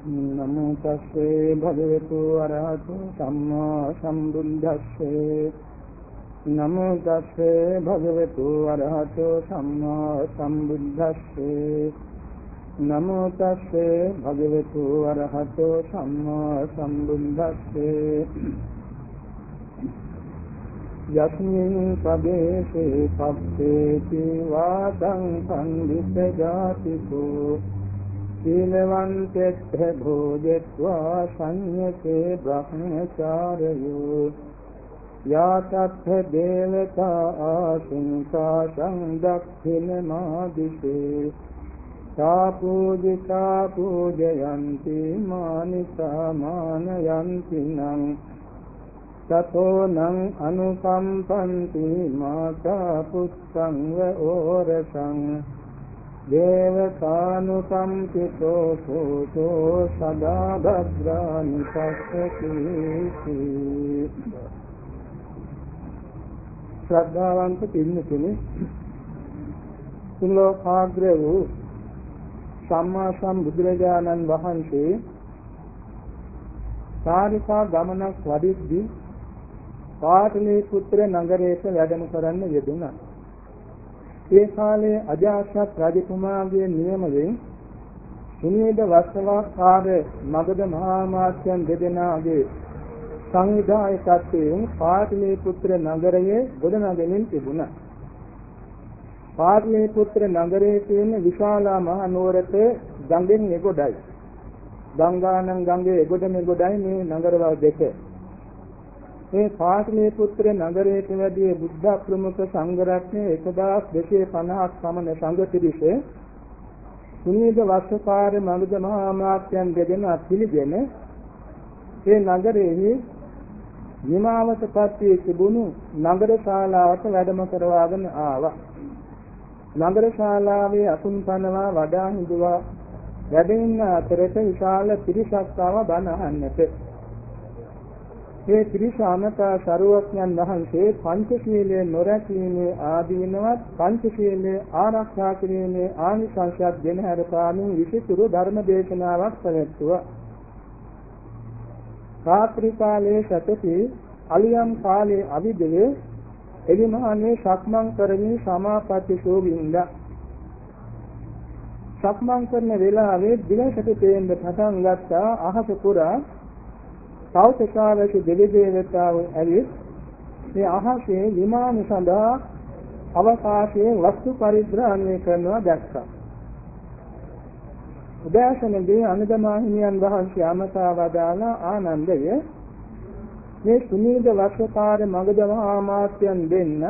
නමෝ තස්සේ භගවතු අරහතු සම්මා සම්බුද්දස්සේ නමෝ තස්සේ භගවතු අරහතු සම්මා සම්බුද්දස්සේ නමෝ තස්සේ භගවතු අරහතු සම්මා සම්බුද්දස්සේ යස්මින් පදේසේ පත්තේති වාදං සංවිත ජාතිකෝ සීලවන්තෙත්ත භෝජත්වා සංයතේ බ්‍රහ්මචාරයෝ යාතත්ථ දේවතා ආසින්සා සංදක්ඛින මාදිසේ සා පූජිතා පූජයන්ති මානිසා මානයන්ති නං තතෝ නං අනුකම්පන්ති මාතා පුස්සං ව ඕරසං දේවකානුකම්පිතෝ සෝතෝ සදා භද්‍රානි පස්සකීති ශ්‍රද්ධාවන්ත පින්නතුනි සුලෝකාග්‍ර වූ සම්මා සම්බුදුරජාණන් වහන්සේ සාරිකා ගමනක් වඩිද්දී පාටලී පුත්‍ර නගරයට වැඩම කරන්න යෙදුණා. ඒ කාලයේ අජාසත් රජතුමාගේ නියමයෙන් සුනීද වස්සවාකාර මගධ මහා මාත්‍යයන් දෙදෙනාගේ සංවිධායකත්වයෙන් පාටලිපුත්‍ර නගරයේ ගොඩනගමින් තිබුණා. පාටලිපුත්‍ර නගරයේ තියෙන විශාලා මහ නුවරට ගඟෙන් එගොඩයි. ගංගානම් ගඟේ එගොඩ මෙගොඩයි මේ නගරවල් දෙක. මේ පාටලිපුත්‍ර නගරයට වැඩි බුද්ධ ප්‍රමුඛ සංඝ රත්නය 1250ක් පමණ සංඝ පිරිස සුනීද වස්සකාර මනුද මහා මාත්‍යයන් දෙදෙන පිළිගෙන ඒ නගරයේ නිමාවතපත් වී තිබුණු නගර ශාලාවට වැඩම කරවාගෙන ආවා. නගර ශාලාවේ අසුන් පනවා වඩා හිඳුවා වැඩ ඉන්න අතරට විශාල පිරිසක් ආවා බණ අහන්නට. මේ ත්‍රිසාමතා සරුවඥන් වහන්සේ පංචශීලයේ නොරැකීමේ ආදීනවත් පංචශීලයේ ආරක්ෂා කිරීමේ ආනිසංසයක් ගෙන හැරපාමින් විසිතුරු ධර්ම දේශනාවක් පැවැත්වුවා. රාත්‍රී කාලයේ සතති අලියම් කාලයේ අවිදේ එලිමහන්නේ සක්මන් කරමින් සමාපatti සෝවින්දා සක්මන් කරන වෙලාවේ දිවසට තේන්න පටන් ගත්තා අහස පුරා සෞතකාවක දෙවි දේවතාවෝ ඇවිත් මේ අහසේ විමාන සඳහා අවකාශයේ වස්තු පරිග්‍රහණය කරනවා දැක්කා. උදෑසනදී අනුගමහිමියන් වහන්සේ අමතා වදාලා ආනන්දය මේ සුනීද වස්සකාර මගධ මහා මාත්‍යයන් දෙන්න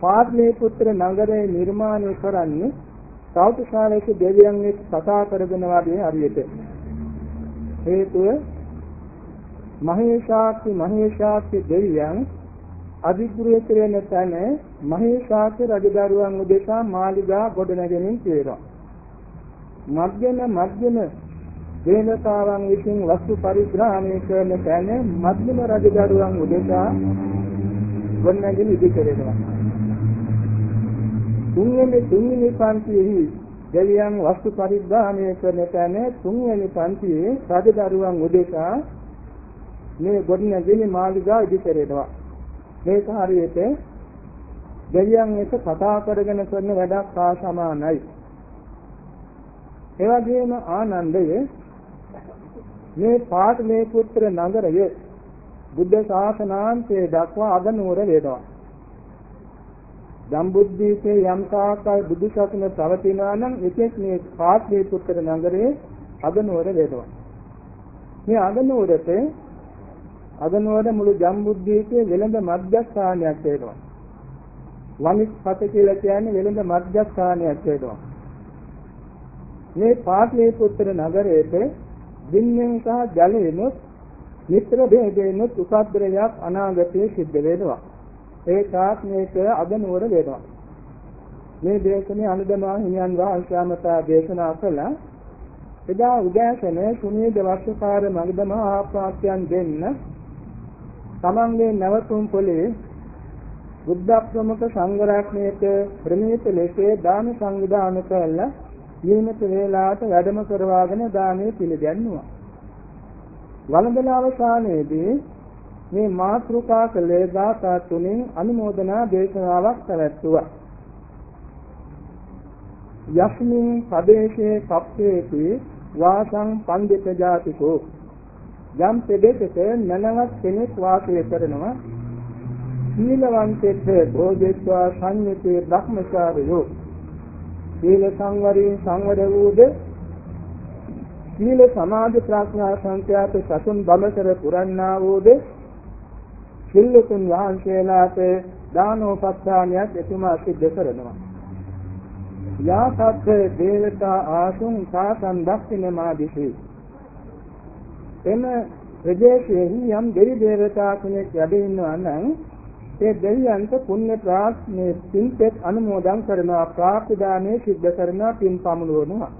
පාත්ලේ පුත්‍ර නගරේ නිර්මාණය කරන්නේ සෞතකාවක දෙවියන් එක්ක කතා කරගෙන වගේ හරියට හේතුව මහේශාක්‍ය මහේශාක්‍ය දෙවියන් අධිග්‍රහය කරන තැන මහේශාක්‍ය රජදරුවන් උදෙසා මාලිගා ගොඩනැගෙනින් තියෙනවා. මධ්‍යම මධ්‍යම දේනතාවන් විසින් වස්තු පරිග්‍රහණය කරන තැන මධ්‍යම රජදරුවන් උදෙසා ගොඩනැගෙන ඉදි කරනවා. තුන්වෙනි තුන්වෙනි පන්තියෙහි දෙවියන් වස්තු පරිග්‍රහණය කරන තැන තුන්වෙනි පන්තියේ රජදරුවන් උදෙසා මේ ගොඩනැගිලි මාලිගා ඉදිකරනවා. මේක හරියට දෙවියන් එක කතා කරගෙන කරන වැඩක් හා සමානයි. ඒ වගේම ආනන්දය මේ පාටලේ පුත්‍ර නගරය බුද්ධ ශාසනාන්තයේ දක්වා අගනුවර වේදවා. දම්බුද්දීපේ යම් තාකල් බුදු සසුන පවතිනා නම් එතෙක් මේ පාටලේ පුත්‍ර නගරයේ අගනුවර වේදවා. මේ අගනුවරට අගනුවර මුළු ජම්බුද්දීපේ වෙළඳ මධ්‍යස්ථානයක් වෙනවා. වනිස්පත කියලා කියන්නේ වෙළඳ මධ්‍යස්ථානයක් වෙනවා. මේ පාටලිපුත්‍ර නගරයේ දින්නෙන් සහ ජලයෙන්ොත් මිත්‍ර භේදයෙන්ොත් උපද්‍රවයක් අනාගතයේ සිද්ධ වෙනවා. ඒ තාත් මේක අගනුවර වෙනවා. මේ දේශනේ අනුදමා හිමියන් වහන්සේ අමතා දේශනා කළා. එදා උදෑසන සුනීද වස්සකාර මගධ මහා ආප්‍රාත්‍යයන් දෙන්න තමන්ගේ නැවතුම් පොලේ බුද්ධ ප්‍රමුඛ සංඝ රත්නයේට ප්‍රණීත ලෙස දාන සංවිධානය කළා නියමිත වේලාවට වැඩම කරවාගෙන දානය පිළිගන්නවා. වළඳන අවසානයේදී මේ මාත්‍රුකා කළේ ගාථා තුنين අනුමೋದනා දේශනාවක් පැවැත්තුවා. යස්මින් පදේශේ කප්පේති වාසං පන්දිත ජාතිකෝ යම් පෙදෙසක නනවත් කෙනෙක් වාසය කරනවා සීලවන්තෙක් භෝජෙත්වා සංයතේ බ්‍රහ්මචාරයෝ. සීල සංවරයෙන් සංවර වූද සීල සමාධි ප්‍රඥා සංඛ්‍යාත සතුන් බඹසර පුරන්නා වූද සිල්ලුතුන් වහන්සේලාට දානෝපස්ථානයක් එතුමා සිද්ධ කරනවා. යාසත් දේවතා ආසුන් සාසන් දක්ෂිනමාදිසී එම ප්‍රදේශයෙහි යම් දෙවි දේවතා කෙනෙක් වැඩ ඉන්නවා නම් ඒ දෙවියන්ට පුණ්‍ය ප්‍රාර්ථනේ පින්පෙත් අනුමෝදන් කරනවා ප්‍රාර්ථනානේ සිද්ධ කරනවා පින් පමුණුවනවා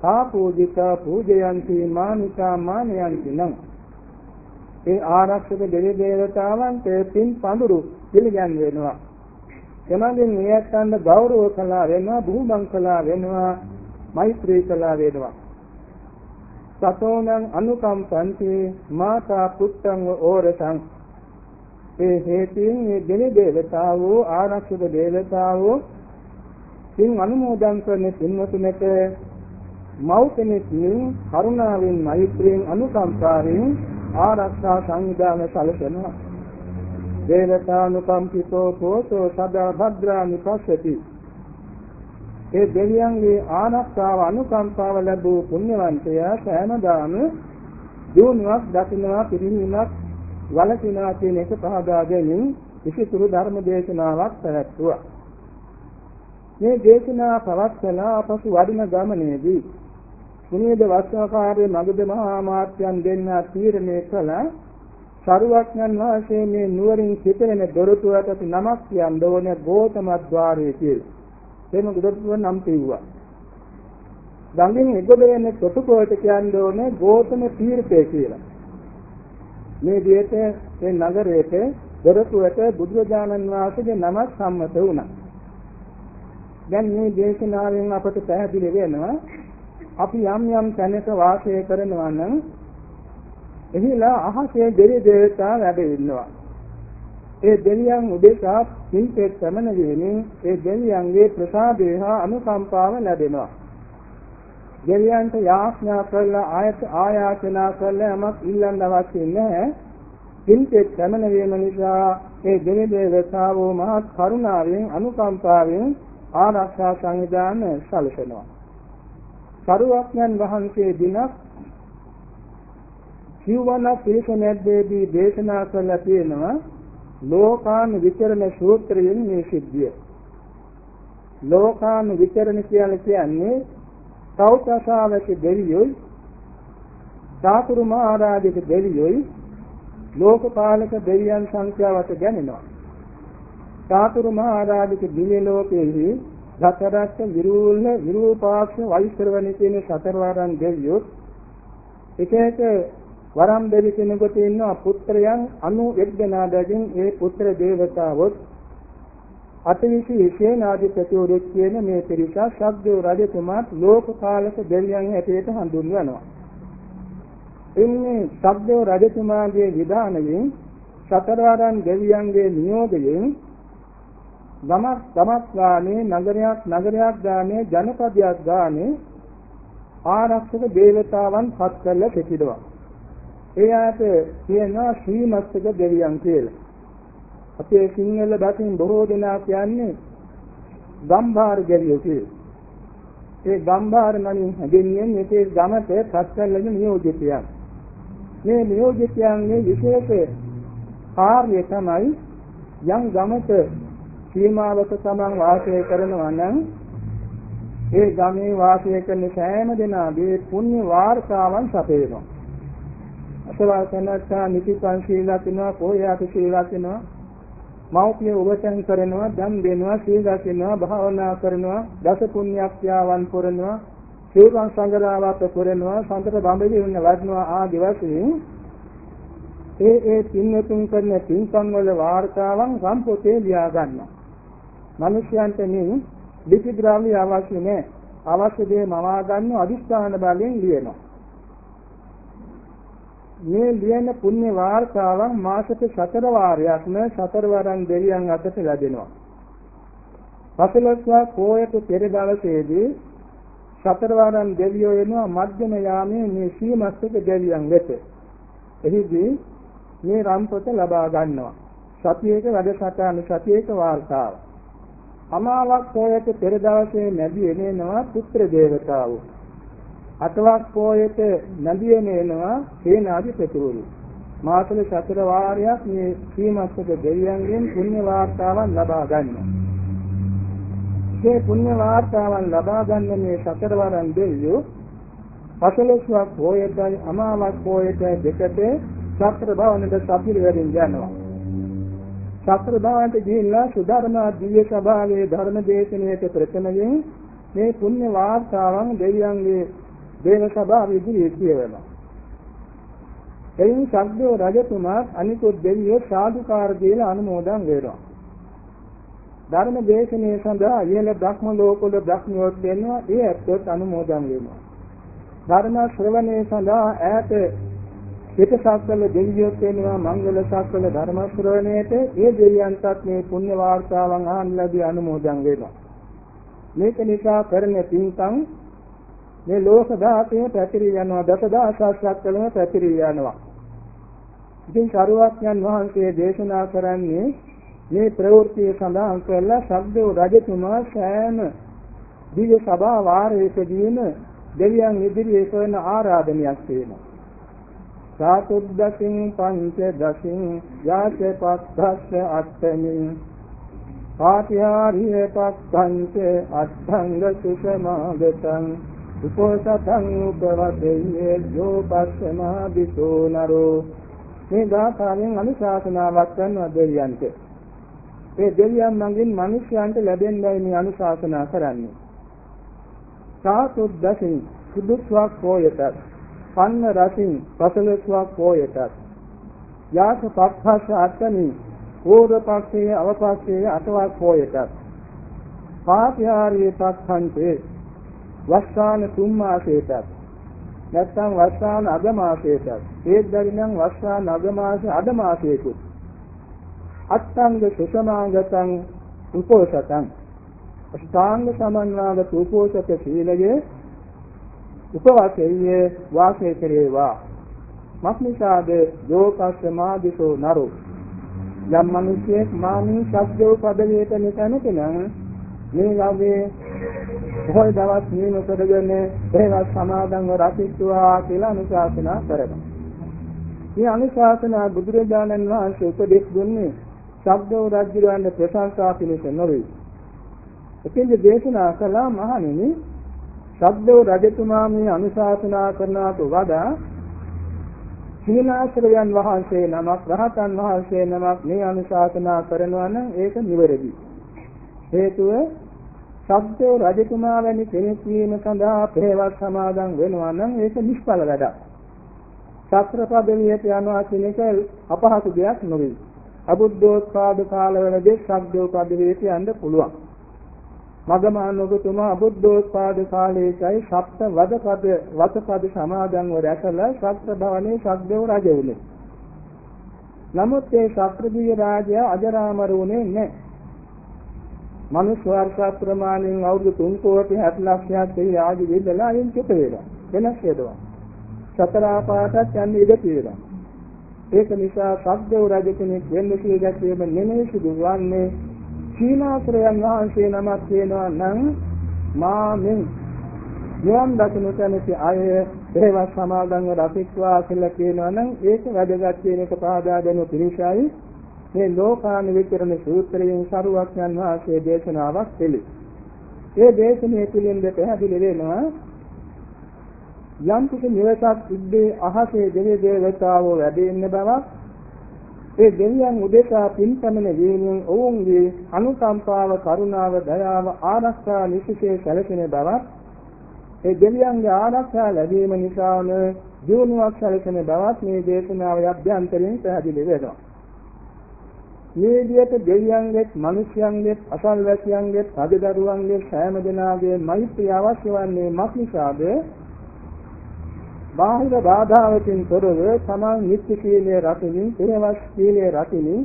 තා පූජිත පූජයන්ති මානිකා මානයන්ති නම් ඒ ආරක්ෂක දෙවි දේවතාවන්ට පින් පඳුරු පිළිගන් වෙනවා. එමගින් එයත්න්ට ගෞරව කළා වෙනවා බුහුමන් කළා වෙනවා මෛත්‍රී කළා වෙනවා. සතෝනං අනුකම්පන්ති මාතා පුත්තං ඕරසං ඒ හේතුයෙන් මේ දෙවි දේවතාවෝ ආරක්ෂක දේවතාවෝ සින් අනුමෝදන් කරන සින්වතුනට මව් කෙනෙක්ගෙන් කරුණාවෙන් මෛත්‍රියෙන් අනුකම්පාවෙන් ආරක්ෂා සංවිධාන සැලසෙනවා. දේවතානුකම්පිතෝ පෝතෝ සදා භද්‍රානි පස්සති. ඒ දෙවියන්ගේ ආරක්ෂාව අනුකම්පාව ලැබූ පුණ්‍යවන්තයා සෑමදාම දිනුවක් දකින්නවා පිරිනීමක් වලකිනා කියන එක පහදා ගැනීම විසිතුරු ධර්ම දේශනාවක් පැවැත්වුවා. මේ දේශනා පවත්වලා අපසු වඩින ගමනේදී සුනේද වස්සකාරයේ මගද මහා මාත්‍යයන් දෙන්න තීරණය කළා සරුවක්ඥන් වහන්සේ මේ නුවරින් සිටින දොරටුවට නමක් කියන්න ඕනේ ගෝතමද්්වාරයේ කියලා. එම දොරටුව නම් පිව්වා. ගඟින් එගොඩ වෙන තොටුපොළට කියන්න ඕනේ ගෝතම තීර්ථය කියලා. මේ විදිහට මේ නගරයේ දොරටුවට බුදුරජාණන් වහන්සේගේ නම සම්මත වුණා. දැන් මේ දේශනාවෙන් අපට පැහැදිලි වෙනවා අපි යම් යම් තැනක වාසය කරනවා නම් එහිලා අහසේ දෙවි දේවතා වැඩ ඉන්නවා. ඒ දෙවියන් උදෙසා පින්පෙත් සමන වීමෙන් ඒ දෙවියන්ගේ ප්‍රසාදය හා අනුකම්පාව ලැබෙනවා. දෙවියන්ට යාඥා කරලා ආයත ආයාචනා කරලා යමක් ඉල්ලන්න අවශ්‍ය නැහැ. පින්පෙත් සමන වීම නිසා ඒ දෙවි දේවතාවෝ මහත් කරුණාවෙන් අනුකම්පාවෙන් ආරක්ෂා සංවිධාන සැලසෙනවා. සරුවක්ඥන් වහන්සේ දිනක් සිව්වන පිරිසමැද්දේදී දේශනා කළා තියෙනවා ලෝකාන විචරණ සූත්‍රයෙන් මේ සිද්ධිය. ලෝකාන විචරණ කියලා කියන්නේ සෞතසාවක දෙවියොයි සාතුරු මහරජක දෙවියොයි ලෝකපාලක දෙවියන් සංඛ්‍යාවට ගැනෙනවා. සාතුරු මහරජක දිව්‍ය ලෝකයේහි දතරස්ස විරූල්න විරූපාක්ෂ වෛශ්‍රවණ කියන සතරවරන් දෙවියෝ එක එක වරම් දෙවි කෙනෙකුට ඉන්නවා පුත්‍රයන් 91 දෙනාගෙන් ඒ පුත්‍ර දේවතාවොත් අතවිසි සේනාධිපතිවරු කියන මේ පිරිස ශබ්දෝ රජතුමාත් ලෝකපාලක දෙවියන් හැටියට හඳුන්වනවා. එන්නේ ශබ්දෝ රජතුමාගේ විධානයෙන් සතරවරන් දෙවියන්ගේ නියෝගයෙන් ගමක් ගමක් ගානේ නගරයක් නගරයක් ගානේ ජනපදයක් ගානේ ආරක්ෂක දේවතාවන් පත් කරලා සිටිනවා. ඒ ආයත කියනවා ශ්‍රීමත්ක දෙවියන් කියලා. අපේ සිංහල බසින් බොහෝ දෙනා කියන්නේ ගම්භාර දෙවියෝ කියලා. ඒ ගම්භාර නමින් හැඳින්වෙන මේ ගමට පස්කල්ලගේ නියෝජිතයන්. මේ නියෝජිතයන්ගේ විශේෂ කාර්යය තමයි යම් ගමක සීමාවක සමන් වාසය කරනවා නම් ඒ ගමේ වාසය කරන සෑම දෙනාගේ පුණ්‍ය වාර්තාවන් සපයනවා. අසවල් කනත්තා නිතිපන් සීලක් වෙනවා පොයාට සීලක් වෙනවා මෞපිය උපසන් කරනවා දන් දෙනවා සීල රකින්නවා භාවනා කරනවා දස පුණ්‍යක්‍රියාවන් පුරනවා සිව්වන් සංගරාවක් පුරනවා සම්පත බඹලි වෙන වඩනවා ආදි වශයෙන් ඒ ඒ පින්වතුන් කරන පින්කම් වල වාර්තාවන් සම්පූර්ණයෙන් ලියා ගන්නවා. මිනිසයන්ට මේ ලිපි ග්‍රාමී අවශ්‍ය නැහැ. අවශ්‍ය දේ මවා ගන්න අදිස්ථාන බලයෙන් ලියනවා. මේ ලියන පුණ්‍ය වාර්තාවන් මාසෙක සතර වාරයක්ම සතරවරන් දෙවියන් අතට ලැබෙනවා. පසළොස්වක පෝයට පෙර දවසේදී සතරවරන් දෙවියෝ එනවා මධ්‍යම යාමේ මේ සීමස්තක දෙවියන් වෙත. එහිදී මේ රම්පොත ලබා ගන්නවා. සතියේක වැඩසටහන සතියේක වාර්තාව. අමාවක් පොයට පෙර දවසේ නැදී එනේනවා පුත්‍ර දේවතාවෝ. අටවක් පොයට නැදී එනේනවා සේනාධිපතිවරු. මාසල සතර වාරයක් මේ සීමස්තක දෙවියන්ගෙන් පුණ්‍ය වාර්තාවන් ලබා ගන්නවා. මේ පුණ්‍ය වාර්තාවන් ලබා ගන්න මේ සතරවරන් දෙවියෝ පසළොස්වක් පොයටයි අමාවක් පොයටයි දෙකට සතර භවනට සපිර වෙරින් යනවා. සතර භවන්ට ගිහිල්ලා සුධර්මා දිව්‍ය සභාවේ ධර්ම දේශනාවට ප්‍රථමයෙන් මේ පුණ්‍ය වාර්තාවන් දෙවියන්ගේ දේව සභාව ඉදිරියේ කියවෙනවා. එයින් සග්දේව රජතුමා අනිකුත් දෙවියෝ සාදුකාර දීලා අනුමෝදන් වෙනවා. ධර්ම දේශනාව සඳහා ඉහළ බ්‍රහ්ම ලෝකවල බ්‍රහ්මියොත් වෙනවා ඒ ඇත්තොත් අනුමෝදන් වෙනවා. ධර්ම ශ්‍රවණය සඳහා ඈත පිටසක්වල දෙවියොත් වෙනවා මංගල සක්වල ධර්ම ශ්‍රවණයට ඒ දෙවියන්ටත් මේ පුණ්‍ය වාර්තාවන් අහන්න ලැබී අනුමෝදන් වෙනවා. මේක නිසා කරන පින්කම් මේ ලෝක ධාතයේ පැතිරී යනවා දසදහසක් සක්වලම පැතිරී යනවා. ඉතින් සරුවක්ඥන් වහන්සේ දේශනා කරන්නේ මේ ප්‍රවෘත්තිය සඳහන් කළා සබ්දෝ රජතුමා සෑම දිව්‍ය සභා වාරයකදීම දෙවියන් ඉදිරියේ කරන ආරාධනයක් තියෙනවා. සාතුද්දසින් පංච දසින් යාච පස්සස්ස අත්තමින් පාටිහාරිය පස්සංච අත්ථංග සුසමාගතං උපෝසතං උපවදෙය්‍යේ යෝපස්සමා විසෝ නරෝ මේ ගාථාවෙන් අනුශාසනාවක් කරනවා දෙවියන්ට ඒ දෙවියන් මඟින් මිනිස්යන්ට ලැබෙන්නයි මේ අනුශාසනා කරන්නේ. සාතුද්දසින් සුදුස්වක් පොයටත් පන්න රසින් පසලස්වක් පොයටත් යාස පක්ඛස අත්තනි පූර්ව පක්ෂයේ අවපක්ෂයේ අටවක් පොයටත් පාපිහාරියේ පක්ඛන්තේ වස්සාන තුන් මාසයටත්. නැත්නම් වස්සාන අග මාසයටත්. ඒත් බැරි නම් වස්සාන අග මාසේ අඩ මාසයකුත්. අත්ංග සුසමාගතං උපෝසතං. අෂ්ටාංග සමන්වාගත උපෝසත සීලයේ උපවාසයේ වාසය කෙරේවා. මක්නිසාද යෝකස්ස මාදිසෝ නරෝ. යම් මිනිසෙක් මානී සත්‍යෝ පදවියට නිතනක නම් මේ ළඟේ බොහෝ දවස් නියම කරගෙන ඒවත් සමාදන්ව රකිත්වා කියලා අනුශාසනා කරනවා. මේ අනුශාසනා බුදුරජාණන් වහන්සේ උපදෙස් දුන්නේ ශබ්දෝ රජුරවන්න ප්‍රශංසා පිණිස නොවේ. එතෙන්ද දේශනා කළා මහණෙනි ශබ්දෝ රජතුමා මේ අනුශාසනා කරනාට වඩා සීලාශ්‍රයයන් වහන්සේ නමක් රහතන් වහන්සේ නමක් මේ අනුශාසනා කරනවා නම් ඒක නිවැරදි. හේතුව ශබ්දෝ රජතුමා වැනි කෙනෙක් වීම සඳහා ප්‍රේවත් සමාදන් වෙනවා නම් ඒක නිෂ්ඵල වැඩක්. ශාස්ත්‍ර පදවියට යනවා කියන එක අපහසු දෙයක් නොවේ. අබුද්ධෝත්පාද කාලවලදී ශබ්දෝපදවියට යන්න පුළුවන්. මගමානෝගතුමා අබුද්ධෝත්පාද කාලයේයි සප්ත වදපද වතපද සමාදන්ව රැකලා ශාස්ත්‍ර භවනේ ශබ්දෝ රජ වුණේ. නමුත් ඒ ශාස්ත්‍රදීය රාජයා අජරාමර වුණේ නැහැ. මනුෂ්‍ය වර්ෂ ප්‍රමාණයෙන් අවුරුදු 3 කෝටි 60 ලක්ෂයක් ඒ ආදි වෙදලා අයින් චුත වෙනවා. වෙනස් හේතුවක්. සතර ආපාතත් යන්නේ ඉඳ තියෙනවා. ඒක නිසා සද්දේව රජ කෙනෙක් වෙන්න කියලා නෙමෙයි සිදු වන්නේ සීනාසරයන් වහන්සේ නමක් වෙනවා නම් මාමින් නිවන් දකින්න කැමති අය ඒවා සමාදන්ව රකිත්වා කියලා කියනවා නම් ඒක වැදගත් කියන එක පාදා දෙනු පිණිසයි මේ ලෝකාන විචරණ සූත්‍රයෙන් සරුවක්ඥන් වහන්සේ දේශනාවක් දෙලි. ඒ දේශනාවේ පිළිඳ පැහැදිලි වෙනවා යම් කිසි නිවසක් ඉද්දී අහසේ දෙවි දේවතාවෝ වැඩ ඉන්න බවක් ඒ දෙවියන් උදෙසා පින්පමන වීමෙන් ඔවුන්ගේ අනුකම්පාව කරුණාව දයාව ආරක්ෂා නිසිසේ සැලසෙන බවත් ඒ දෙවියන්ගේ ආරක්ෂා ලැබීම නිසාම ජීවණයක් සැලසෙන බවත් මේ දේශනාවේ අභ්‍යන්තරයෙන් පැහැදිලි වෙනවා මේ විදිහට දෙවියන්ගෙත් මිනිස්යන්ගෙත් අසල්වැසියන්ගෙත් රජදරුවන්ගෙත් සෑම දෙනාගේ මෛත්‍රිය අවශ්‍ය වන්නේ මක් නිසාද? බාහිර බාධාවකින් තොරව තමන් නිත්‍ය සීලයේ රකිමින්, පෙරවස් සීලයේ රකිමින්,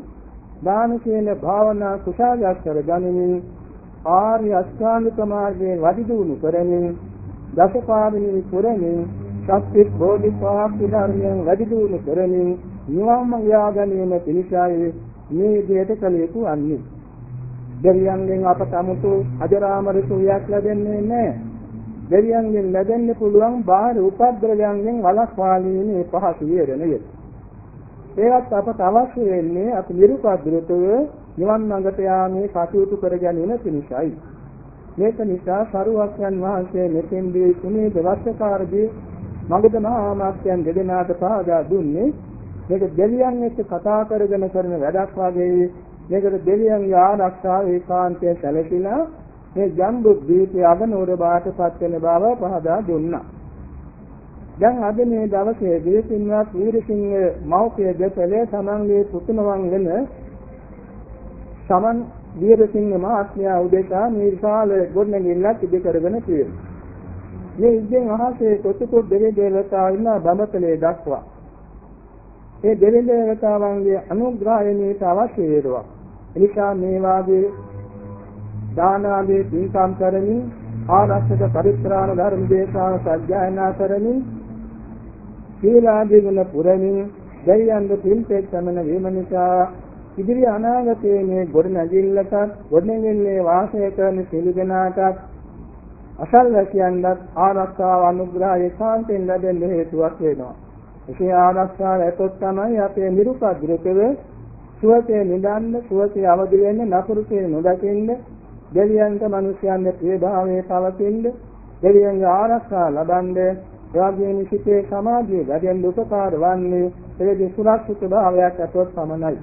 දාන සීල භාවනා කුසලයක් කර ගනිමින් ආර්ය අෂ්ටාංගික මාර්ගයේ වදිදුණු කරමින් දසපාදිනී පුරමින් සත්‍ය බෝධිපාක් ධර්මයන් වදිදුණු කරමින් නිවන් මඟ යා ගැනීම පිණිසයි මේ විදිහට කළ යුතු වන්නේ. දෙවියන්ගෙන් අපට 아무තු අජරාමර සුවයක් ලැබෙන්නේ නැහැ. දෙවියන්ගෙන් ලැබෙන්න පුළුවන් බාහිර උපද්‍රවයන්ගෙන් වළක්වාලීමේ පහසු වේදනය. ඒවත් අපට අවශ්‍ය වෙන්නේ අපි නිරුපද්‍රතව නිවන් මඟට යාමේ කටයුතු කර ගැනීම පිණිසයි. මේක නිසා සරුවක්යන් වහන්සේ මෙතෙන්දී තුනේ දවස්කාරදී මගධ මහා මාත්‍යයන් දෙදෙනාට පහදා දුන්නේ මේක දෙවියන් එක්ක කතා කරගෙන කරන වැඩක් වගේ මේකට දෙවියන්ගේ ආරක්ෂාව ඒකාන්තයෙන් සැලකිලා මේ ජම්බු දීපේ අගනුවර බාටපත් වෙන බව පහදා දුන්නා. දැන් අද මේ දවසේ දීපින්වත් වීරසිංහ මෞඛ්‍ය දෙපළේ තමන්ගේ පුතුණවන් වෙන සමන් වීරසිංහ මහත්මයා උදෙසා මේ විශාල ගොඩනැගිල්ලක් ඉදි කරගෙන තියෙනවා. මේ ඉන්දියන් අහසේ කොටුකොත් දෙවි දේවතා ඉන්න බඹතලේ දක්වා ඒ දෙවි දේවතාවන්ගේ අනුග්‍රහණයට අවශ්‍ය වේවා. එනිසා මේ වාගේ දාන ආදී පින්කම් කරමින් ආරක්ෂක පරිත්‍රාණ ධර්ම දේශාව සත්‍යයනා කරමින් සීලාදී ගුණ පුරමින් දෙවියන්ගේ පින්පෙත් සමන වීම නිසා ඉදිරි අනාගතයේ මේ ගොඩනැගිල්ලට ගොඩනැගිල්ලේ වාසය කරන සිළුදෙනාටත් අසල්වැසියන්වත් ආරක්ෂාව අනුග්‍රහය ඒකාන්තයෙන් ලැබෙන්න හේතුවක් වෙනවා. එසේ ආරක්ෂාව ඇතොත් තමයි අපේ නිරුපද්‍රකව සුවසේ නිදන්න සුවසේ අවදි වෙන්න නපුරුසේ නොදකින්න දෙවියන්ට මිනිසයන්ගේ ප්‍රේභාවයේ පවතින්න දෙවියන්ගේ ආරක්ෂා ලබන්න එවාගේ නිසිතේ සමාධිය වැඩෙන් උපකාර වන්නේ එවැනි සුරක්ෂිත භාවයක් ඇතොත් පමණයි.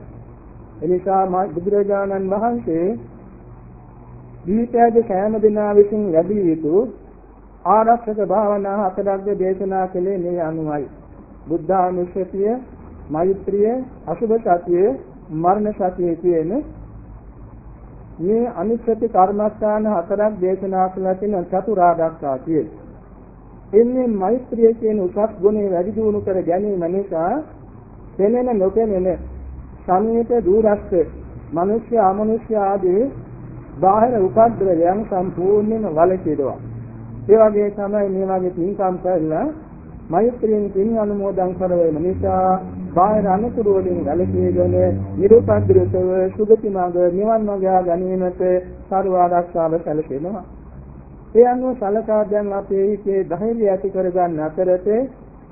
එනිසා බුදුරජාණන් වහන්සේ දීපයද සෑම දිනා විසින් ලැබිය යුතු ආරක්ෂක භාවනා හතරක්ද දේශනා කළේ මේ අනුවයි. බුද්ධානුස්සතිය, මෛත්‍රිය, අසුභ සතිය, මරණ සතිය කියන මේ අනිත්‍ය කර්මස්ථාන හතරක් දේශනා කළා තියෙන චතුරාර්ය සත්‍යය. එන්නේ මෛත්‍රිය කියන උසස් ගුණය වැඩි දියුණු කර ගැනීම නිසා පෙනෙන නොපෙනෙන සමීප දුරස්ත මිනිස්ය අමනුෂ්‍ය ආදී බාහිර උපද්‍රවයන් සම්පූර්ණයෙන්ම වළකිනවා. ඒ වගේ තමයි මේ වගේ පින්කම් කරලා මෛත්‍රියෙන් පින් අනුමෝදන් කරවීම නිසා බාහිර අනුතුරු වලින් වැළකීගෙන නිරුපද්‍රතව සුගති මාර්ග නිවන් මාර්ගය ගැනීමට සර්ව ආරක්ෂාව සැලසෙනවා. ඒ අනුව සලකා දැන් අපේ හිතේ ධෛර්යය ඇති කරගන්න අතරතේ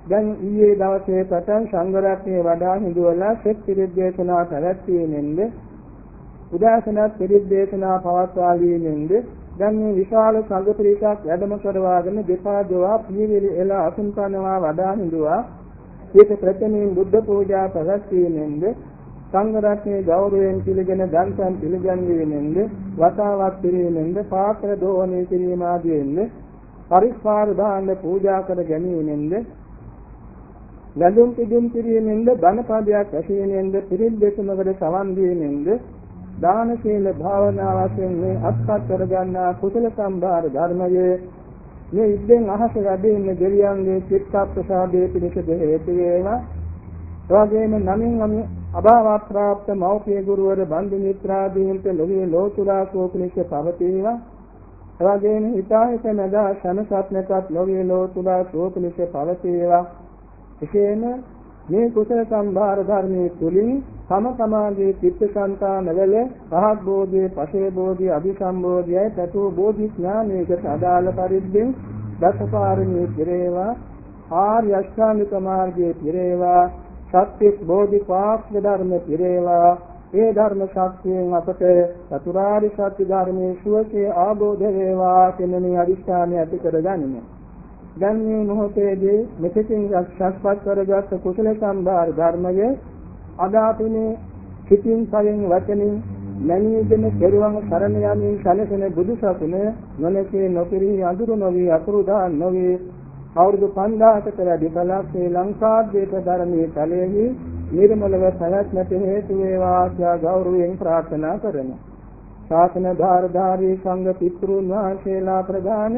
දැන් ඊයේ දවසේ පටන් සංඝ රත්නයේ වඩා හිඳුවලා සෙත් පිරිත් දේශනා පැවැත්වීමෙන්ද උදාසනත් පිරිත් දේශනා පවත්වාලීමෙන්ද දැන් මේ විශාල සංඝ පිරිසක් වැඩම කරවාගෙන දෙපා දොවා පියවිලි එල අසුන් කරනවා වඩා හිඳුවා ඒක ප්‍රථමයෙන් බුද්ධ පූජා පැවැත්වීමෙන්ද සංඝ රත්නයේ ගෞරවයෙන් පිළිගෙන දන්සන් පිළිගන්වීමෙන්ද වතාවක් පිරීමෙන්ද පාත්‍ර දෝවණය කිරීම ආදීෙන්ද පරිස්කාර දාන්න පූජා කර ගැනීමෙන්ද ලැබුම් පිදුම් කිරීමෙන්ද බණපදයක් ඇසීමෙන්ද පිරිත් දෙකමකට සවන් දීමෙන්ද දාන සීල භාවනා වශයෙන් මේ අත්පත් කරගන්නා කුසල සම්භාර ධර්මයේ මේ ඉද්දෙන් අහස වැඩෙන්නේ දෙවියන්ගේ චිත්ත ප්‍රසාදයේ පිණිස හේතු වේවා. එවැගේම නමින් නම් අභාව ප්‍රාප්ත මෞපිය ගුරුවර බන්දු මිත්‍රාදීන්ට ලොවේ ලෝතුරා කෝපනිෂ පවතිනවා. එවැගේම හිතාහිත නැදා සමසත්නකත් ලොවේ ලෝතුරා කෝපනිෂ පවතිනවා. එසේම මේ කුසල සම්භාර ධර්මයේ තුලින් තම තමාගේ චිත්තසංතානවල රහත් බෝධියේ පසේ බෝධිය අභිසම්බෝධියයි පැතු බෝධි ඥානයකට අදාළ පරිද්දෙන් දසපාරමී පිරේවා ආර්ය අෂ්ටාංගික මාර්ගයේ පිරේවා සත්‍ය බෝධිපාක්ෂ ධර්ම පිරේවා ඒ ධර්ම ශක්තියෙන් අපට චතුරාර්ය සත්‍ය ධර්මයේ සුවසේ ආબોධ වේවා කියන මේ අදිෂ්ඨානය ඇති කරගනිමු. දැන් මේ මොහොතේදී මෙතෙකින් ශක්ෂපත් කරගත් කුසල සම්භාර ධර්මයේ අදාතුනේ සිතින් කයෙන් වචනින් මැනීගෙන කෙරුවන් සරණ යමින් සැලසෙන බුදුසසුන නොනැසී නොපිරී අඳුරු නොවි අතුරුදාන් නොවි අවුරුදු 5000කට වැඩි කලක් ශ්‍රී ලංකාද්වීප ධර්මයේ තලයේහි නිර්මලව පැවැත්මට හේතු වේවා ආශා ගෞරවයෙන් ප්‍රාර්ථනා කරමු. ශාසන ධාරධාරී සංඝ පිතෘන් වහන්සේලා ප්‍රදාන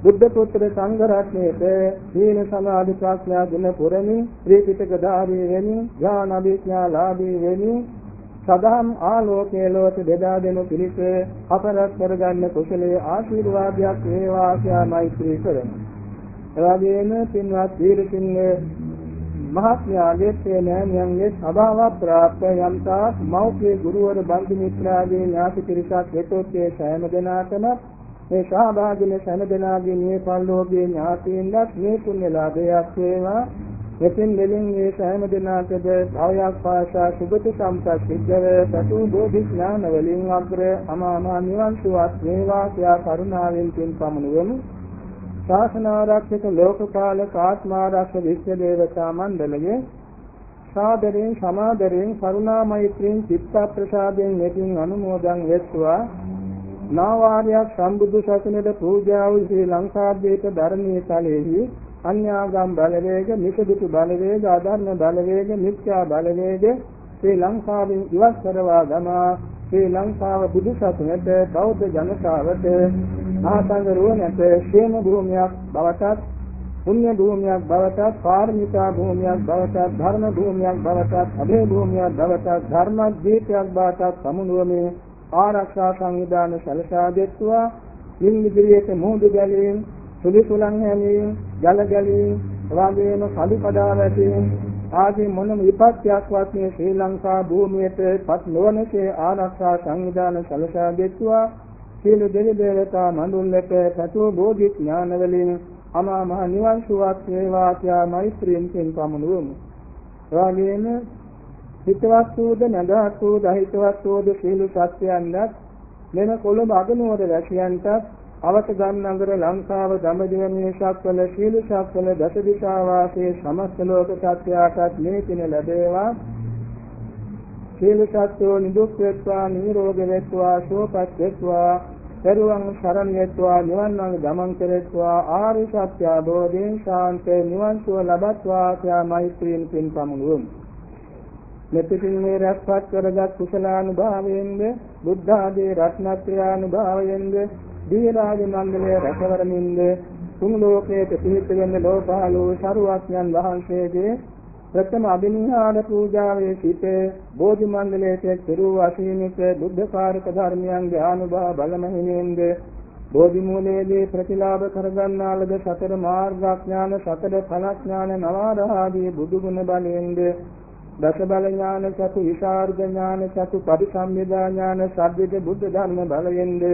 බුද්ධ පුත්‍ර සංඝ රත්නයේ සීල සමාධි ප්‍රඥා ගුණ පුරමින් ත්‍රිපිටක ධාරී වෙමින් ඥාන අභිඥාලාභී වෙමින් සදාම් ආලෝකයේ ලෝක බෙදා දෙනු පිණිස අපරක් කරගන්න කුසලයේ ආශිර්වාදයක් වේවා කියා මෛත්‍රී කරමු. එවැගේම පින්වත් දීර්ඝින්නේ මහත්යාගේ තේනෑනියන්ගේ සභාව ප්‍රාප්ත යම්තා මෞඛ්‍ය ගුරුවර බන්දු මිත්‍රාගේ ඥාති පිරිසක් වෙතොත් ඒ සෑම දෙනාටම මේ සහභාගී වෙන සෑම දෙනාගේ මේ පල්ලෝගේ ඥාතීන්වත් මේ පුණ්‍ය ලාභයක් වේවා. එතින් දෙලින් මේ සෑම දිනකද භවයක් පාසා සුගත සම්පත් සිද්ධව සතු බෝධි ඥාන වලින් අග්‍ර අමාමා නිවන් සුවත් වේවා කියා කරුණාවෙන් පින් පමුණුවමු. ශාසන ආරක්ෂක ලෝකපාලක ආත්මාරක්ෂක විශ්ව දේවතා මණ්ඩලයේ සාදරයෙන් සමාදරයෙන් කරුණා මෛත්‍රියෙන් චිත්ත ප්‍රසාදයෙන් මෙතින් අනුමෝදන් වෙත්වා. නාවාරයක් සම්බුදු සසුනේද පූජා වූ ශ්‍රී ලංකාද්වීප ධර්මයේ තලෙහි අන්‍යාගම් බලවේග, මිසදිතු බලවේග, අධර්ම බලවේග, මිත්‍යා බලවේග ශ්‍රී ලංකාවෙන් ඉවත් කරවා දමා ශ්‍රී ලංකාව බුදු සසුනට බෞද්ධ ජනතාවට ආසංග රුවනට ශේම භූමියක් බවටත් පුණ්‍ය භූමියක් බවටත් පාරමිතා භූමියක් බවටත් ධර්ම භූමියක් බවටත් අභේ භූමියක් බවටත් ධර්මදීපයක් බවටත් සමුනුවමේ ආරක්ෂා සංවිධාන සැලසා දෙත්වා මින් ඉදිරියට මුහුදු ගැලීම් සුලි සුලං හැමීම් ජල ගැලීම් එවාගේම කඩු කඩා වැටීම් ආදී මොනම විපත්‍යක් මේ ශ්‍රී ලංකා භූමියට පත් නොවනසේ ආරක්ෂා සංවිධාන සැලසා දෙත්වා සීල දෙවි දේවතා මඳුල්ලට සතු බෝධි ඥාන වලින් අමා මහ නිවන් සුවක් වේවා කියා මෛත්‍රියෙන් පින් පමුණුවමු. එවාගේම හිතවත් වූද නැදහත් වූද අහිතවත් වූද සීල සත්‍යයන්වත් මෙම කොළඹ අගනුවර වැසියන්ටත් අවත ගන්නගර ලංකාව දඹදිව මිනිසක්වල සීල ශක්වල දස දිශා වාසයේ සමස්ත ලෝක සත්‍යයටත් මේ පින ලැබේවා. සීල සත්‍යෝ නිදුක් වෙත්වා නිරෝග වෙත්වා සුවපත් වෙත්වා පෙරුවන් සරණ වෙත්වා නිවන් මඟ ගමන් කෙරෙත්වා ආරි සත්‍ය අවබෝධයෙන් ශාන්ත නිවන් සුව ලබත්වා කියා මෛත්‍රියෙන් පින් පමුණුවමු මෙපිටින් මේ රැස්පත් කරගත් කුසලානුභාවයෙන්ද බුද්ධ ආදී රත්නත්‍රානුභාවයෙන්ද දීරාජ මණ්ඩලය රැකවරමින්ද තුන් ලෝකයේ පිහිට වෙන ලෝපාලෝ සරුවක්ඥන් වහන්සේගේ ප්‍රථම අභිනිහාර පූජාවේ සිට බෝධි මණ්ඩලයේ කෙරුව අසීමිත බුද්ධ කාරක ධර්මයන්ගේ ආනුභාව බලමහිනෙන්ද බෝධි මූලයේදී ප්‍රතිලාභ කරගන්නා ලද සතර මාර්ගඥාන සතර ඵලඥාන නවාරහාදී බුදු ගුණ බලයෙන්ද දස බල ඥාන චතු විසරද ඥාන චතු පරිසම්යදා ඥාන සද්දිත බුද්ධ ධර්ම බලයෙන්ද?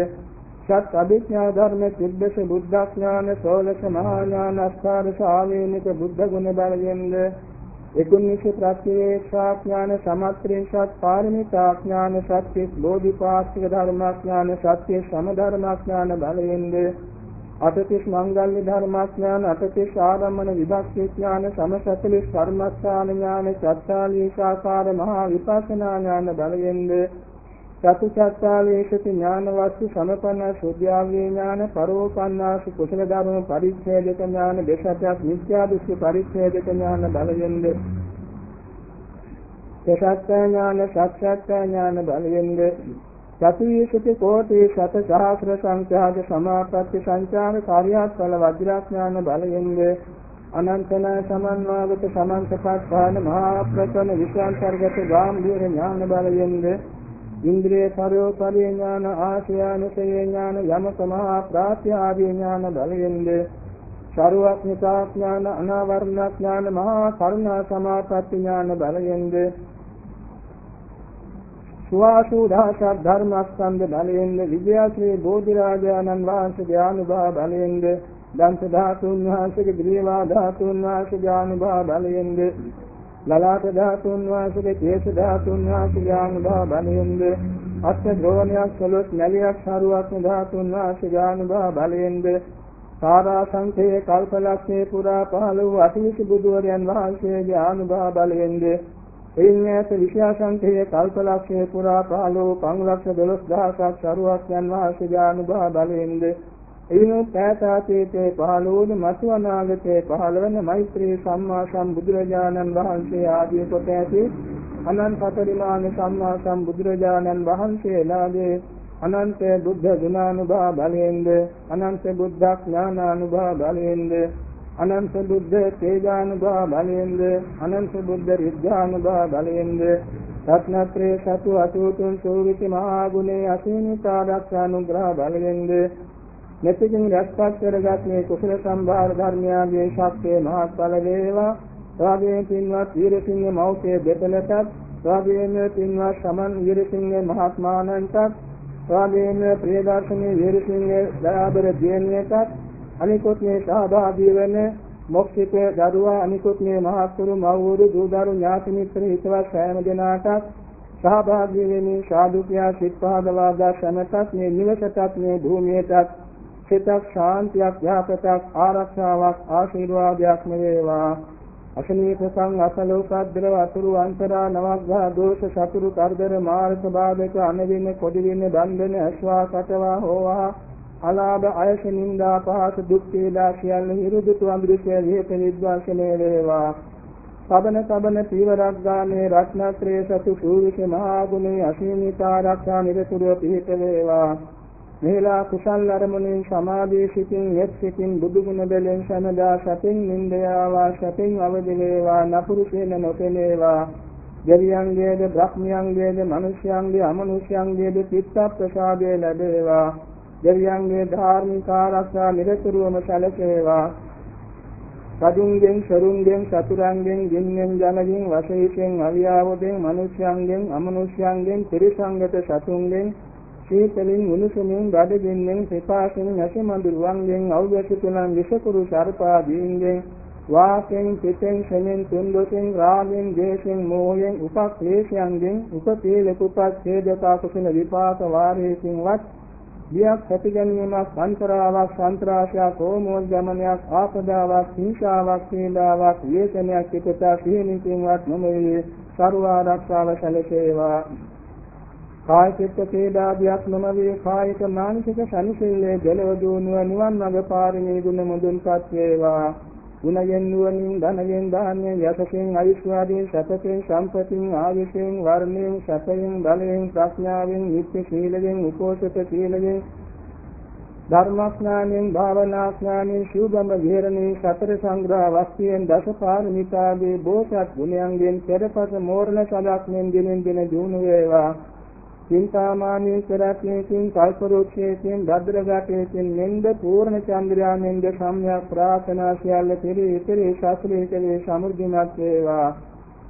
සත් අභිඥා ධර්ම තිබ්බස බුද්ධඥාන සෝලස මහා ඥාන අස්කාර සාමීනික බුද්ධ ගුණ බලයෙන්ද? එකුන්විස ප්‍රත්‍යේක්ෂා ඥාන සමත්‍රිංසත් පාරමිතා ඥාන සත්‍ය බෝධිපාක්ෂික ධර්මඥාන සත්‍ය සමධර්මඥාන බලයෙන්ද? අටතිස් මංගල්‍ය ධර්මඥාන අටතිස් ආරම්මන විභක්ති ඥාන සමසතලිස් කර්මස්ථාන ඥාන චත්තාලීසාකාර මහා විපස්සනා ඥාන බලයෙන්ද චතුචත්තාලේශති ඥාන වස්තු සමපන්න සෝධ්‍යාවේ ඥාන පරෝපන්නාසු කුසල ධර්ම පරිච්ඡේදක ඥාන දෙසත්‍යක් මිත්‍යා දෘෂ්ටි පරිච්ඡේදක ඥාන බලයෙන්ද සත්‍ය ඥාන සත්‍යත්‍ය ඥාන බලයෙන්ද චතුයේසති කෝටි සත සහස්‍ර සංඛ්‍යාත සමාපatti සංචාර කාර්යඵල වජ්‍රඥාන බලයෙන්ද අනන්තන සමන්වාගත සමන්තපත්පාන මහා ප්‍රකන විශ්වාන්තර්ගත ගාම්භීර ඥාන බලයෙන්ද ඉන්ද්‍රිය පරෝපරිය ඥාන ආශ්‍රයානුසය ඥාන යමක මහා ප්‍රාත්‍ය ආදී ඥාන බලයෙන්ද සරුවක්නිකා ඥාන අනාවරණ ඥාන මහා කරුණා සමාපatti ඥාන බලයෙන්ද සුවාසු දහසක් ධර්මස්කන්ධ බලයෙන්ද විද්‍යාශ්‍රී බෝධිරාජානන් වහන්සේගේ අනුභව බලයෙන්ද දන්ත ධාතුන් වහන්සේගේ ග්‍රීවා ධාතුන් වහන්සේගේ අනුභව බලයෙන්ද ලලාට ධාතුන් වාසයේ කේශ ධාතුන් වාසයේ ආනුභව බලයෙන්ද අස්ස ද්‍රෝණයක් කළොත් නැලියක් සරුවක් ධාතුන් වාසයේ ආනුභව බලයෙන්ද සාරා සංඛේ කල්පලක්ෂේ පුරා පහළ වූ අතිවිසි බුදුවරයන් වහන්සේගේ ආනුභව බලයෙන්ද එයින් ඈත විෂයාසංඛේ කල්පලක්ෂේ පුරා පහළ වූ පංලක්ෂ 12000ක් සරුවක් යන වහන්සේගේ ආනුභව බලයෙන්ද එයිනුත් ඈතාතීතේ පහළ වූ මතු අනාගතේ පහළ වන මෛත්‍රී සම්මා සම්බුදුරජාණන් වහන්සේ ආදී කොට ඇති අනන්ත පරිමාණ සම්මා සම්බුදුරජාණන් වහන්සේලාගේ අනන්ත බුද්ධ ගුණානුභාව බලයෙන්ද අනන්ත බුද්ධ ඥානානුභාව බලයෙන්ද අනන්ත බුද්ධ තේජානුභාව බලයෙන්ද අනන්ත බුද්ධ රිද්ධානුභාව බලයෙන්ද රත්නත්‍රේ සතු අසූතුන් සූවිසි මහා ගුණේ අසීමිත ආරක්ෂානුග්‍රහ බලයෙන්ද මෙතකින් රැස්පත් කරගත් මේ කුසල සම්භාර ධර්මයාගේ ශක්තිය මහත්ඵල වේවා. වාගේ පින්වත් වීරසිංහ මෞඛ්‍ය දෙපළටත් වාගේම පින්වත් සමන් වීරසිංහ මහත්මාණන්ටත් වාගේම ප්‍රියදර්ශනී වීරසිංහ දයාබර දියණියටත් අනිකුත් මේ සහභාගී වන මොක්ෂිත දරුවා අනිකුත් මේ මහත්තුරු මව්වරු දූදරු ඥාති මිත්‍ර හිතවත් සෑම දෙනාටත් සහභාගී වෙමින් සාදු කියා සිත් පහදවා සමතත් මේ නිවසටත් මේ භූමියටත් සිතක් ශාන්තියක් යහපතක් ආරක්ෂාවක් ආශිර්වාදයක්ම වේවා අසනීප සං අසලෝකද්දර අතුරු අන්තරා නවග්ගහ දෝෂ සතුරු කරදර මාර්ග බාධක අනවින කොඩිවින බන්ධන අස්වා කටවා හෝවා. අලාභ අයස නින්දා පහස දුක් පීඩා සියල්ල හිරුදුතු අමෘතය විහෙත නිද්වාසනය වේවා. සබන සබන පීවරක් ගානේ රත්නත්‍රයේ සතු සූවිස මහා ගුණේ අසීමිත ආරක්ෂා නිරතුරුව පිහිට වේවා. මේලා කුසල් අරමුණෙන් සමාධිය සිතින් යෙත් සිතින් බුදු ගුණ බැලෙන් සමදා සතින් නින්දයාවා සතින් අවදි වේවා. නපුරු සේන නොපෙනේවා. දෙවියන්ගේද බ්‍රහ්මයන්ගේද මිනිස්යන්ගේ අමනුෂ්‍යයන්ගේද චිත්ත ප්‍රසාදය ලැබේවා. දෙවියන්ගේ ධාර්මික ආරක්ෂා නිරතුරුවම සැලසේවා කඩුන්ගෙන් සරුන්ගෙන් සතුරන්ගෙන් ගින්නෙන් ජනගෙන් වශයෙන් අවියාවදෙන් මිනිස්යන්ගෙන් අමනුෂ්‍යයන්ගෙන් ත්‍රිසංගත සතුන්ගෙන් සීතලින් උණුසුමින් බඩගින්නෙන් පිපාසයෙන් නැති මඳුරුවන්ගෙන් අවුගැසි තුනන් විෂකුරු සර්පාදීන්ගෙන් වාසෙන් පිටෙන් සෙමින් තුන්දොසින් රාගෙන් දේශෙන් මෝහයෙන් උපක්ලේශයන්ගෙන් උපපීලක උපච්ඡේදක කුසල විපාක වාරයකින්වත් දියක් ඇති ගැනීමක් අන්තරාවක් සන්ත්‍රාසයක් හෝමෝද්ගමනයක් ආපදාවක් හිංසාවක් පීඩාවක් වේසනයක් පිටත සිහිනින්වත් නොමෙයි සර්වාරක්ෂාව සැලසේවා. කාය චිත්ත පීඩාදියක් නොමවේ. කායික මානසික සනිසිල්ලේ දෙලව දුණුව නිවන් මඟ පාරමී ගුණ මුදුන්පත් වේවා. ගුණයෙන් නුවණින් ධනයෙන් දාන්යෙන් යසකින් අයිස්වාදයෙන් සතපෙන් සම්පතින් ආයුෂයෙන් වර්ණයෙන් සතයෙන් බලයෙන් ප්‍රඥාවෙන් නිත්‍ය සීලයෙන් උපෝසත සීලයෙන් ධර්මඥානෙන් භාවනාඥානෙන් ශුභම විහෙරණේ සතර සංග්‍රහ වස්තියෙන් දසපාරමිතාවේ බෝසත් ගුණයන්ගෙන් පෙරපස මෝරණ සලක්නෙන් දිනෙන් දින දිනු වේවා. චින්තාමානී කරත්නේකින් කල්පරෝක්ෂේකින් භද්‍රගතේකින් නෙන්ද පූර්ණ චන්ද්‍රයානෙන්ද සම්‍යක් ප්‍රාර්ථනා සියල්ල පිරි ඉතිරි ශාස්ත්‍රීය සමෘද්ධිමත් වේවා.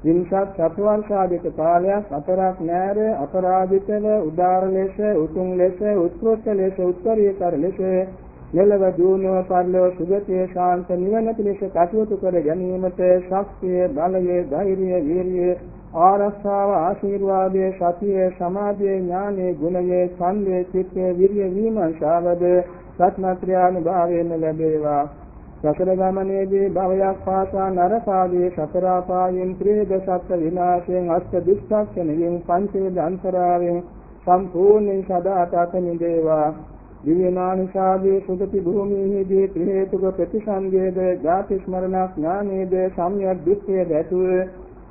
වින්සත් සත්වර්ෂාදික කාලයක් අතරක් නෑර අපරාධිතව උදාර ලෙස උතුම් ලෙස උත්කෘෂ්ඨ ලෙස උත්තරීතර ලෙස මෙලව දුණුව පරිලව සුගතිය ශාන්ත නිවන පිණිස කටයුතු කර ගැනීමට ශක්තිය බලය ධෛර්යය වීරිය ආරක්ෂාව ආශීර්වාදයේ සතියේ සමාධියේ ඥානයේ ගුණයේ ඡන්දයේ චිත්තයේ විරිය විමර්ශාවද සත්‍යත්‍යානුභාවයෙන් ලැබේවා. සතර ගමනේදී භවයක් පාසා නරකාදී සතරාපායෙන් ත්‍රිවිධ සත්‍ය විනාශයෙන් අෂ්ට දුක්ඛක්ෂණයෙන් පංචේද අන්තරාවෙන් සම්පූර්ණයෙන් සදාතත නිදේවා දිව්‍යමානුෂාදී සුගති භූමියේදී ත්‍රි හේතුක ප්‍රතිසංවේද ජාති ස්මරණ ඥානයේද සම්‍යක් දෘෂ්ටිය දැතුව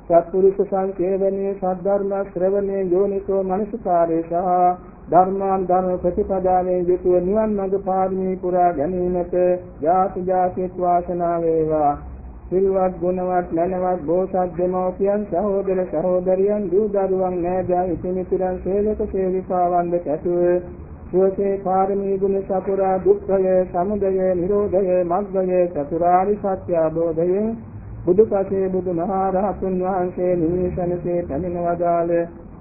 සත්පුරුෂ සංකේවනයේ සද්ධර්ම ශ්‍රවණයේ යෝනිසෝ මනසකාරේ සහ ධර්මාන් ධර්ම ප්‍රතිපදාවේ යුතුව නිවන් මඟ පාරමී පුරා ගැනීමට ජාති ජාතිත් වාසනාව වේවා. සිල්වත් ගුණවත් නැනවත් බෝසත් දෙමව්පියන් සහෝදර සහෝදරියන් දූ දරුවන් නෑදෑ ඉතිමිතුරන් සේවක සේවිකාවන් දෙකතුව සුවසේ පාරමී ගුණ සපුරා දුක්ඛය සමුදය නිරෝධය මග්ගය චතුරාරි සත්‍ය අවබෝධයෙන් බුදුපසේ බුදුමහා රහතුන් වහන්සේ නිමිෂණසේ පැමිණ වදාළ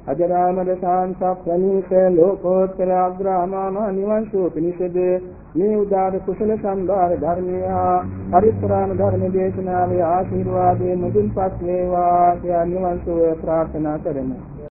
අජරාමර ශාන්ත ප්‍රණීත ලෝකෝත්තර අග්‍රාමාම නිවන් සුව පිණිසද මේ උදාර කුසල සම්භාර ධර්මයා පරිත්‍රාණ ධර්ම දේශනාවේ ආශිර්වාදයෙන් මුදුන්පත් වේවා කියලා නිවන් සුව ප්‍රාර්ථනා කරමු.